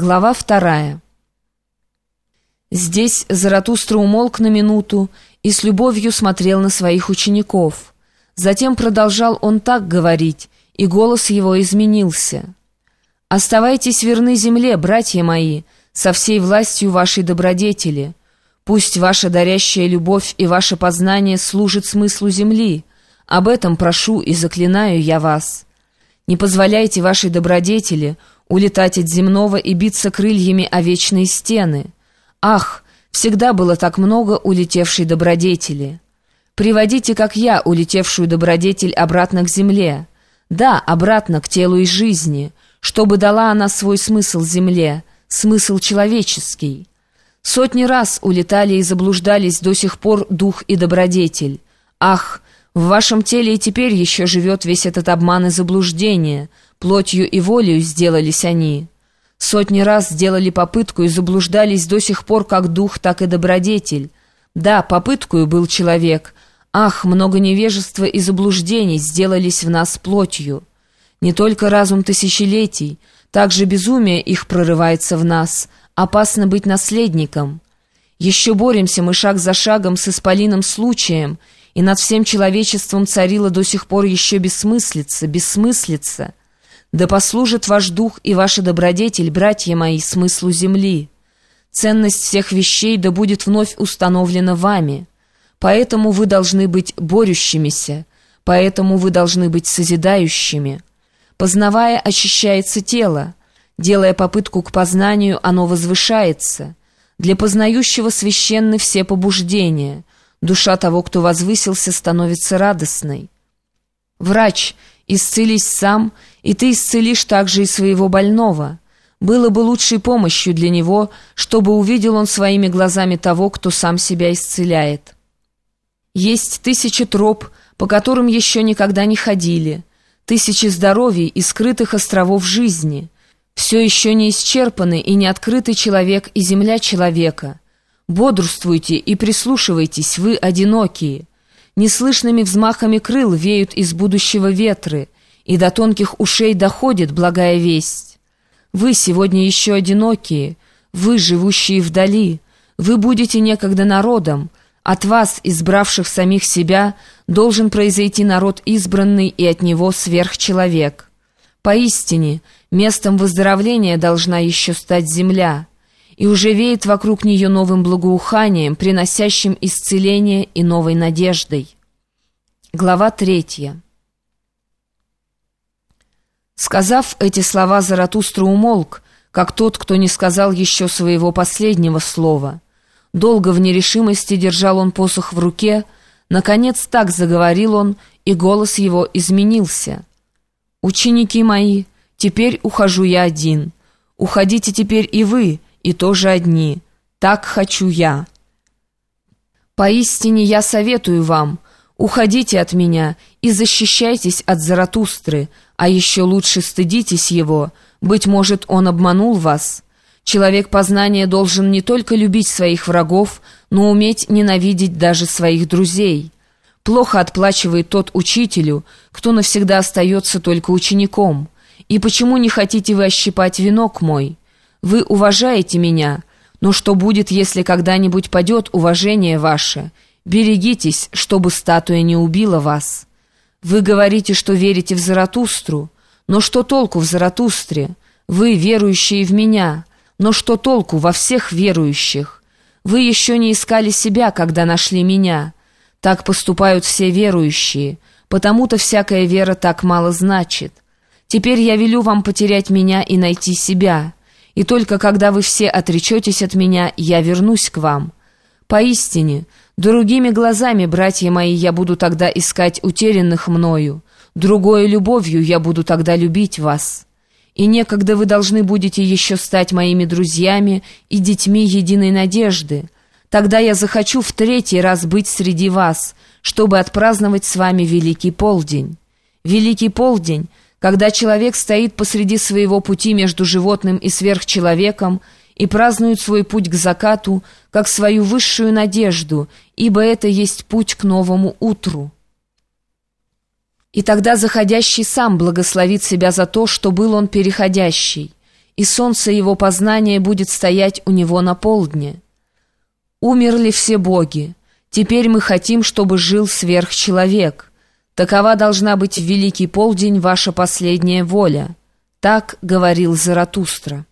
Глава вторая. Здесь Заратустра умолк на минуту и с любовью смотрел на своих учеников. Затем продолжал он так говорить, и голос его изменился. «Оставайтесь верны земле, братья мои, со всей властью вашей добродетели. Пусть ваша дарящая любовь и ваше познание служит смыслу земли. Об этом прошу и заклинаю я вас. Не позволяйте вашей добродетели — улетать от земного и биться крыльями о вечные стены. Ах, всегда было так много улетевшей добродетели. Приводите, как я, улетевшую добродетель обратно к земле. Да, обратно к телу и жизни, чтобы дала она свой смысл земле, смысл человеческий. Сотни раз улетали и заблуждались до сих пор дух и добродетель. Ах, в вашем теле и теперь еще живет весь этот обман и заблуждение — Плотью и волею сделались они. Сотни раз сделали попытку и заблуждались до сих пор как дух, так и добродетель. Да, попыткою был человек. Ах, много невежества и заблуждений сделались в нас плотью. Не только разум тысячелетий, также безумие их прорывается в нас. Опасно быть наследником. Еще боремся мы шаг за шагом с исполиным случаем, и над всем человечеством царила до сих пор еще бессмыслица, бессмыслица. Да послужит ваш дух и ваша добродетель, братья мои, смыслу земли. Ценность всех вещей да будет вновь установлена вами. Поэтому вы должны быть борющимися, поэтому вы должны быть созидающими. Познавая, очищается тело. Делая попытку к познанию, оно возвышается. Для познающего священны все побуждения. Душа того, кто возвысился, становится радостной. Врач — Исцелись сам, и ты исцелишь также и своего больного. Было бы лучшей помощью для него, чтобы увидел он своими глазами того, кто сам себя исцеляет. Есть тысячи троп, по которым еще никогда не ходили, тысячи здоровий и скрытых островов жизни. Все еще не исчерпаны и не открытый человек и земля человека. Бодрствуйте и прислушивайтесь, вы одинокие. Неслышными взмахами крыл веют из будущего ветры, и до тонких ушей доходит благая весть. Вы сегодня еще одинокие, вы, живущие вдали, вы будете некогда народом, от вас, избравших самих себя, должен произойти народ избранный и от него сверхчеловек. Поистине, местом выздоровления должна еще стать земля, и уже веет вокруг нее новым благоуханием, приносящим исцеление и новой надеждой. Глава третья. Сказав эти слова, Заратустра умолк, как тот, кто не сказал еще своего последнего слова. Долго в нерешимости держал он посох в руке, наконец так заговорил он, и голос его изменился. «Ученики мои, теперь ухожу я один. Уходите теперь и вы, и тоже одни. Так хочу я. Поистине я советую вам, уходите от меня и защищайтесь от Заратустры, а еще лучше стыдитесь его, быть может, он обманул вас. Человек познания должен не только любить своих врагов, но уметь ненавидеть даже своих друзей. Плохо отплачивает тот учителю, кто навсегда остается только учеником. И почему не хотите вы ощипать венок мой?» Вы уважаете меня, но что будет, если когда-нибудь падет уважение ваше? Берегитесь, чтобы статуя не убила вас. Вы говорите, что верите в Заратустру, но что толку в Заратустре? Вы верующие в меня, но что толку во всех верующих? Вы еще не искали себя, когда нашли меня. Так поступают все верующие, потому-то всякая вера так мало значит. Теперь я велю вам потерять меня и найти себя» и только когда вы все отречетесь от меня, я вернусь к вам. Поистине, другими глазами, братья мои, я буду тогда искать утерянных мною, другой любовью я буду тогда любить вас. И некогда вы должны будете еще стать моими друзьями и детьми единой надежды. Тогда я захочу в третий раз быть среди вас, чтобы отпраздновать с вами Великий Полдень. Великий Полдень — когда человек стоит посреди своего пути между животным и сверхчеловеком и празднует свой путь к закату, как свою высшую надежду, ибо это есть путь к новому утру. И тогда заходящий сам благословит себя за то, что был он переходящий, и солнце его познания будет стоять у него на полдне. Умерли все боги. Теперь мы хотим, чтобы жил сверхчеловек. Такова должна быть в великий полдень ваша последняя воля. Так говорил Заратустра.